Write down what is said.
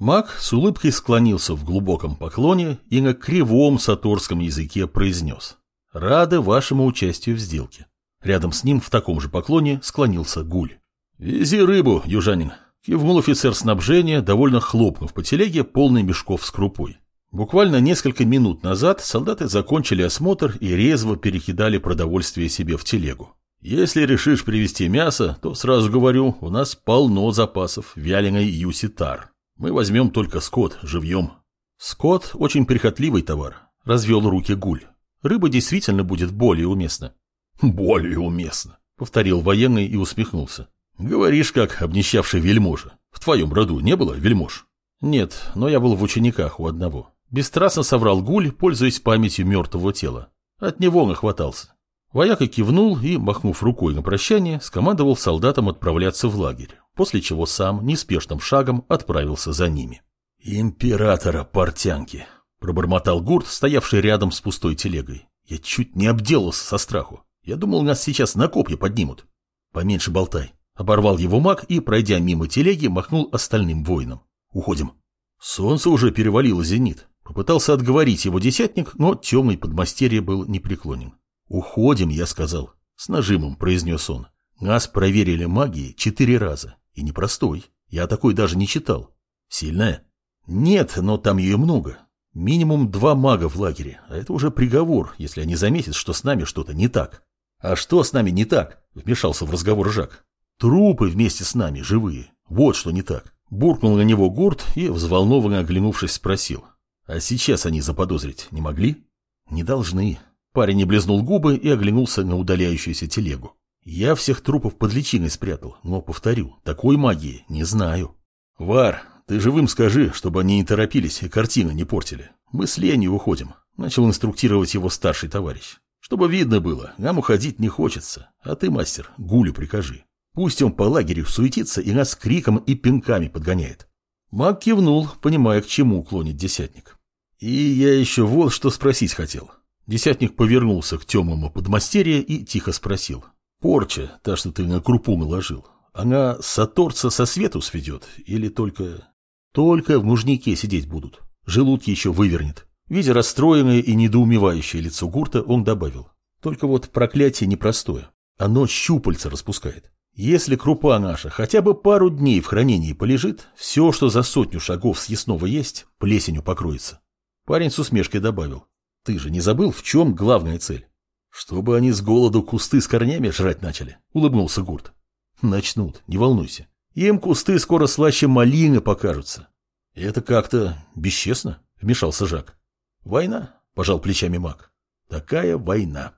Маг с улыбкой склонился в глубоком поклоне и на кривом саторском языке произнес «Рады вашему участию в сделке». Рядом с ним в таком же поклоне склонился Гуль. «Вези рыбу, южанин», — кивнул офицер снабжения, довольно хлопнув по телеге полный мешков с крупой. Буквально несколько минут назад солдаты закончили осмотр и резво перекидали продовольствие себе в телегу. Если решишь привезти мясо, то сразу говорю, у нас полно запасов вяленой юситар. Мы возьмем только скот живьем. Скот – очень прихотливый товар, развел руки Гуль. Рыба действительно будет более уместна. Более уместно, повторил военный и усмехнулся. Говоришь, как обнищавший вельможа. В твоем роду не было вельмож? Нет, но я был в учениках у одного. Бесстрастно соврал Гуль, пользуясь памятью мертвого тела. От него нахватался. Вояка кивнул и, махнув рукой на прощание, скомандовал солдатам отправляться в лагерь после чего сам неспешным шагом отправился за ними. «Императора портянки!» – пробормотал Гурт, стоявший рядом с пустой телегой. «Я чуть не обделался со страху. Я думал, нас сейчас на копья поднимут». «Поменьше болтай», – оборвал его маг и, пройдя мимо телеги, махнул остальным воинам. «Уходим». Солнце уже перевалило зенит. Попытался отговорить его десятник, но темный подмастерье был непреклонен. «Уходим», я сказал. С нажимом произнес он. Нас проверили магией четыре раза. И непростой. Я такой даже не читал. Сильная? Нет, но там ее много. Минимум два мага в лагере, а это уже приговор, если они заметят, что с нами что-то не так. А что с нами не так? Вмешался в разговор Жак. Трупы вместе с нами, живые. Вот что не так. Буркнул на него Гурт и, взволнованно оглянувшись, спросил. А сейчас они заподозрить не могли? Не должны. Парень не близнул губы и оглянулся на удаляющуюся телегу. Я всех трупов под личиной спрятал, но, повторю, такой магии не знаю. Вар, ты живым скажи, чтобы они не торопились и картины не портили. Мы с Леней уходим. Начал инструктировать его старший товарищ. Чтобы видно было, нам уходить не хочется. А ты, мастер, Гулю прикажи. Пусть он по лагерю суетится и нас криком и пинками подгоняет. Маг кивнул, понимая, к чему клонит десятник. И я еще вот что спросить хотел. Десятник повернулся к темному подмастерье и тихо спросил. Порча, та, что ты на крупу наложил, она саторца со свету сведет или только... Только в нужнике сидеть будут. Желудки еще вывернет. Видя расстроенное и недоумевающее лицо Гурта, он добавил. Только вот проклятие непростое. Оно щупальца распускает. Если крупа наша хотя бы пару дней в хранении полежит, все, что за сотню шагов съестного есть, плесенью покроется. Парень с усмешкой добавил. Ты же не забыл, в чем главная цель? Чтобы они с голоду кусты с корнями жрать начали, улыбнулся Гурт. Начнут, не волнуйся. Им кусты скоро слаще малины покажутся. Это как-то бесчестно, вмешался Жак. Война, пожал плечами маг. Такая война.